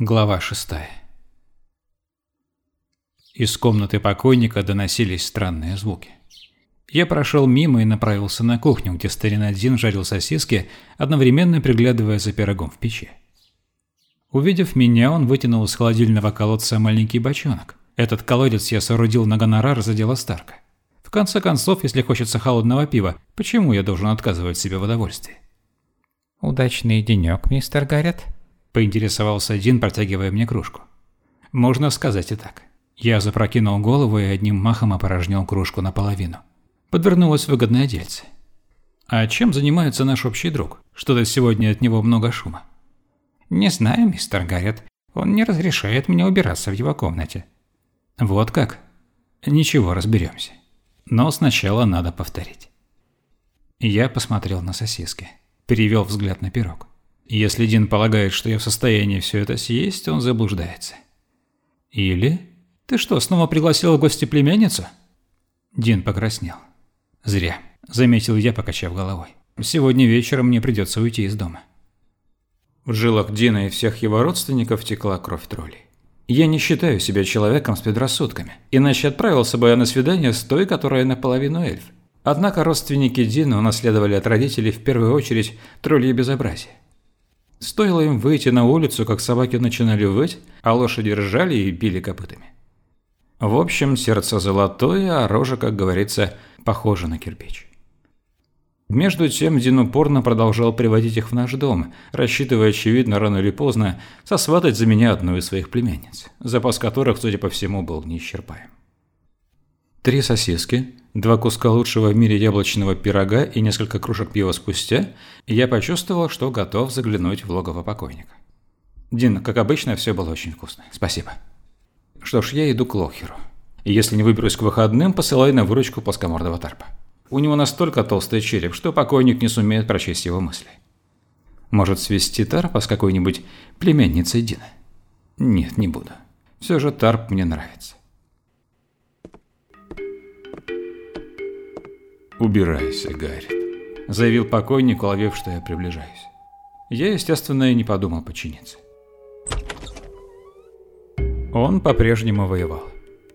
Глава шестая. Из комнаты покойника доносились странные звуки. Я прошел мимо и направился на кухню, где старина Дзин жарил сосиски, одновременно приглядывая за пирогом в печи. Увидев меня, он вытянул из холодильного колодца маленький бочонок. Этот колодец я соорудил на гонорар за дело Старка. В конце концов, если хочется холодного пива, почему я должен отказывать себе в удовольствии? «Удачный денек, мистер Гаррет», – поинтересовался Дин, протягивая мне кружку. «Можно сказать и так». Я запрокинул голову и одним махом опорожнил кружку наполовину. Подвернулось выгодное дельце. «А чем занимается наш общий друг? Что-то сегодня от него много шума». «Не знаю, мистер Гаррет. Он не разрешает мне убираться в его комнате». «Вот как? Ничего, разберемся. Но сначала надо повторить». Я посмотрел на сосиски. Перевел взгляд на пирог. Если Дин полагает, что я в состоянии все это съесть, он заблуждается. Или... Ты что, снова пригласил в гости племянницу? Дин покраснел. Зря, заметил я, покачав головой. Сегодня вечером мне придется уйти из дома. В жилах Дина и всех его родственников текла кровь троллей. Я не считаю себя человеком с предрассудками, иначе отправился бы я на свидание с той, которая наполовину эльф. Однако родственники Дина унаследовали от родителей в первую очередь тролли безобразие. Стоило им выйти на улицу, как собаки начинали выть, а лошади ржали и били копытами. В общем, сердце золотое, а рожа, как говорится, похожа на кирпич. Между тем Дин упорно продолжал приводить их в наш дом, рассчитывая, очевидно, рано или поздно сосватать за меня одну из своих племянниц, запас которых, судя по всему, был неисчерпаем. Три сосиски, два куска лучшего в мире яблочного пирога и несколько кружек пива спустя, я почувствовал, что готов заглянуть в логово покойника. Дин, как обычно, все было очень вкусно. Спасибо. Что ж, я иду к Лохеру. И если не выберусь к выходным, посылай на выручку плоскомордого тарпа. У него настолько толстый череп, что покойник не сумеет прочесть его мысли. Может, свести тарпа с какой-нибудь племянницей Дина? Нет, не буду. Все же тарп мне нравится. «Убирайся, Гарри», – заявил покойник, уловив, что я приближаюсь. Я, естественно, и не подумал подчиниться. Он по-прежнему воевал.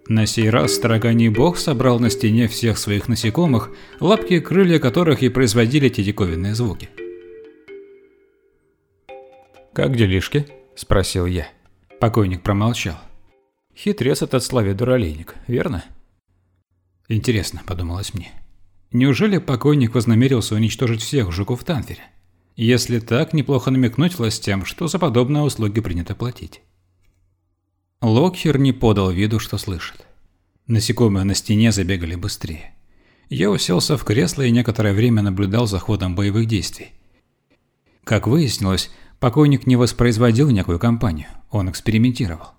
На сей раз строганий бог собрал на стене всех своих насекомых, лапки и крылья которых и производили те диковинные звуки. «Как делишки?» – спросил я. Покойник промолчал. Хитрец этот Славе Дуралейник, верно? Интересно, подумалось мне. Неужели покойник вознамерился уничтожить всех жуков в Танфере? Если так, неплохо намекнуть властям, что за подобные услуги принято платить. Локхер не подал виду, что слышит. Насекомые на стене забегали быстрее. Я уселся в кресло и некоторое время наблюдал за ходом боевых действий. Как выяснилось, покойник не воспроизводил некую кампанию, он экспериментировал.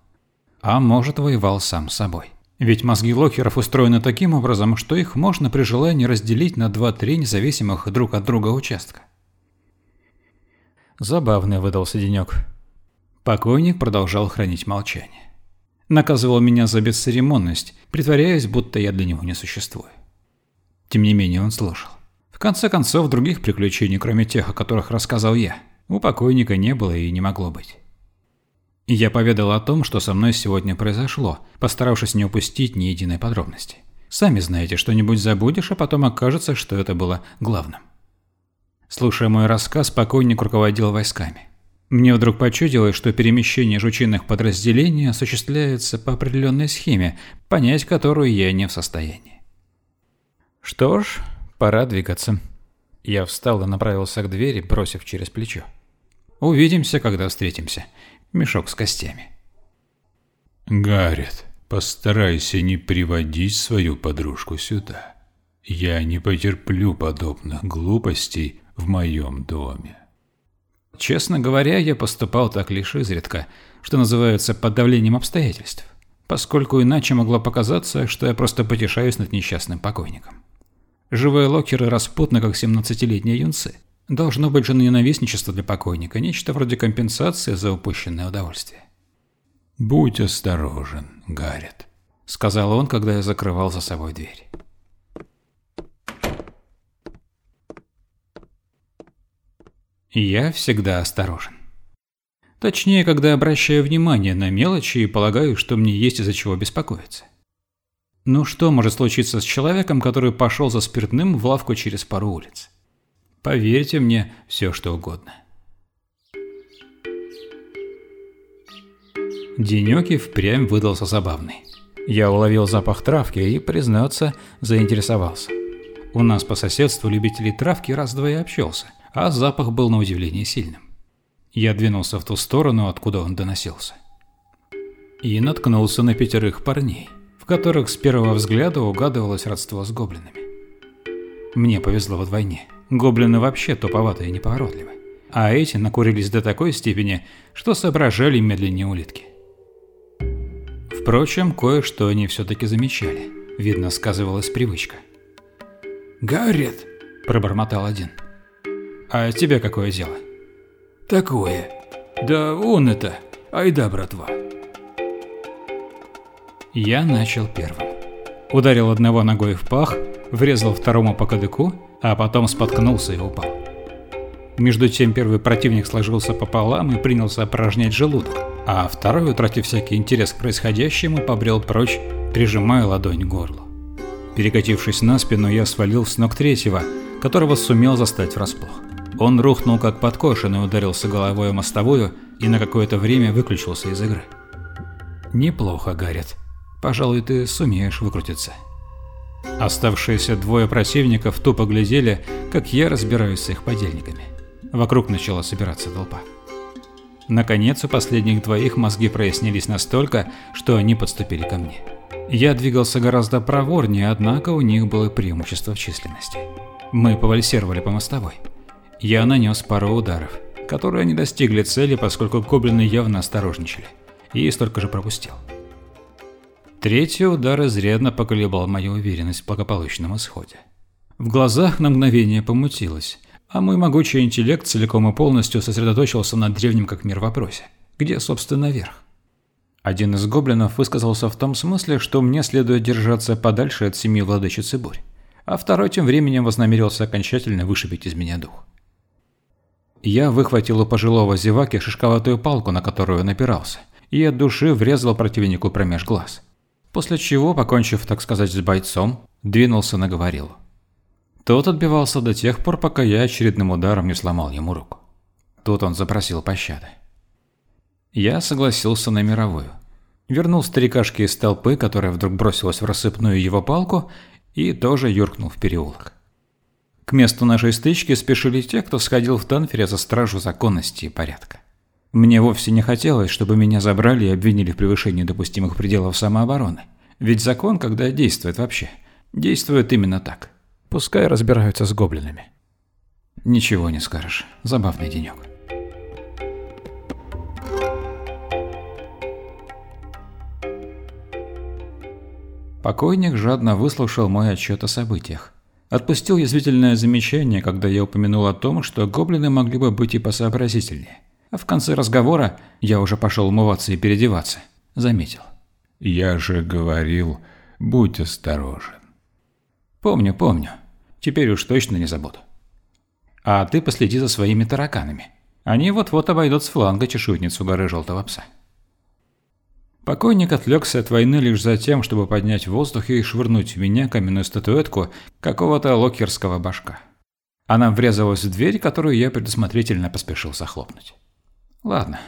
А может, воевал сам с собой. Ведь мозги локеров устроены таким образом, что их можно при желании разделить на два-три независимых друг от друга участка. Забавный выдался денек. Покойник продолжал хранить молчание. Наказывал меня за бесцеремонность, притворяясь, будто я для него не существую. Тем не менее он слушал. В конце концов, других приключений, кроме тех, о которых рассказал я, у покойника не было и не могло быть. Я поведал о том, что со мной сегодня произошло, постаравшись не упустить ни единой подробности. Сами знаете, что-нибудь забудешь, а потом окажется, что это было главным. Слушая мой рассказ, покойник руководил войсками. Мне вдруг почудилось, что перемещение жучиных подразделений осуществляется по определенной схеме, понять которую я не в состоянии. Что ж, пора двигаться. Я встал и направился к двери, бросив через плечо. Увидимся, когда встретимся мешок с костями. «Гаррет, постарайся не приводить свою подружку сюда. Я не потерплю подобных глупостей в моем доме». Честно говоря, я поступал так лишь изредка, что называется под давлением обстоятельств, поскольку иначе могло показаться, что я просто потешаюсь над несчастным покойником. Живые локеры распутны, как 17-летние юнцы. Должно быть же ненавистничество для покойника, нечто вроде компенсации за упущенное удовольствие. «Будь осторожен, Гаррет», — сказал он, когда я закрывал за собой дверь. Я всегда осторожен. Точнее, когда обращаю внимание на мелочи и полагаю, что мне есть из-за чего беспокоиться. Ну что может случиться с человеком, который пошел за спиртным в лавку через пару улиц? Поверьте мне, все что угодно. Денёк и впрямь выдался забавный. Я уловил запах травки и, признаться, заинтересовался. У нас по соседству любителей травки раз-два и общался, а запах был на удивление сильным. Я двинулся в ту сторону, откуда он доносился. И наткнулся на пятерых парней, в которых с первого взгляда угадывалось родство с гоблинами. Мне повезло вдвойне. Гоблины вообще туповатые и неповоротливы. А эти накурились до такой степени, что соображали медленнее улитки. Впрочем, кое-что они все-таки замечали. Видно, сказывалась привычка. «Гаррет!» – пробормотал один. «А тебе какое дело?» «Такое. Да он это. Айда, братва!» Я начал первым. Ударил одного ногой в пах, врезал второму по кадыку, а потом споткнулся и упал. Между тем первый противник сложился пополам и принялся опорожнять желудок, а второй, утратив всякий интерес к происходящему, побрел прочь, прижимая ладонь к горлу. Перекатившись на спину, я свалил с ног третьего, которого сумел застать врасплох. Он рухнул как подкошенный, ударился головой о мостовую и на какое-то время выключился из игры. «Неплохо, Гаррет. Пожалуй, ты сумеешь выкрутиться». Оставшиеся двое противников тупо глядели, как я разбираюсь с их подельниками. Вокруг начала собираться толпа. Наконец, у последних двоих мозги прояснились настолько, что они подступили ко мне. Я двигался гораздо проворнее, однако у них было преимущество в численности. Мы повальсировали по мостовой. Я нанес пару ударов, которые не достигли цели, поскольку гоблины явно осторожничали, и столько же пропустил. Третий удар изрядно поколебал мою уверенность в благополучном исходе. В глазах на мгновение помутилось, а мой могучий интеллект целиком и полностью сосредоточился на древнем как мир вопросе. Где, собственно, верх? Один из гоблинов высказался в том смысле, что мне следует держаться подальше от семьи владычицы бурь, а второй тем временем вознамерился окончательно вышибить из меня дух. Я выхватил у пожилого зеваки шишковатую палку, на которую напирался, и от души врезал противнику промеж глаз. После чего, покончив, так сказать, с бойцом, двинулся на говорилу. Тот отбивался до тех пор, пока я очередным ударом не сломал ему руку. Тут он запросил пощады. Я согласился на мировую. Вернул старикашки из толпы, которая вдруг бросилась в рассыпную его палку, и тоже юркнул в переулок. К месту нашей стычки спешили те, кто сходил в Танфере за стражу законности и порядка. Мне вовсе не хотелось, чтобы меня забрали и обвинили в превышении допустимых пределов самообороны. Ведь закон, когда действует вообще, действует именно так. Пускай разбираются с гоблинами. Ничего не скажешь. Забавный денек. Покойник жадно выслушал мой отчет о событиях. Отпустил язвительное замечание, когда я упомянул о том, что гоблины могли бы быть и посообразительнее. А в конце разговора я уже пошел умываться и переодеваться. Заметил. «Я же говорил, будь осторожен». Помню, помню. Теперь уж точно не забуду. А ты последи за своими тараканами. Они вот-вот обойдут с фланга чешуйницу горы Желтого Пса. Покойник отвлекся от войны лишь за тем, чтобы поднять в воздух и швырнуть в меня каменную статуэтку какого-то локерского башка. Она врезалась в дверь, которую я предусмотрительно поспешил захлопнуть. Ладно,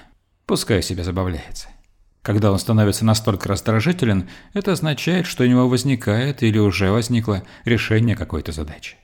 пускай себе забавляется. Когда он становится настолько раздражителен, это означает, что у него возникает или уже возникло решение какой-то задачи.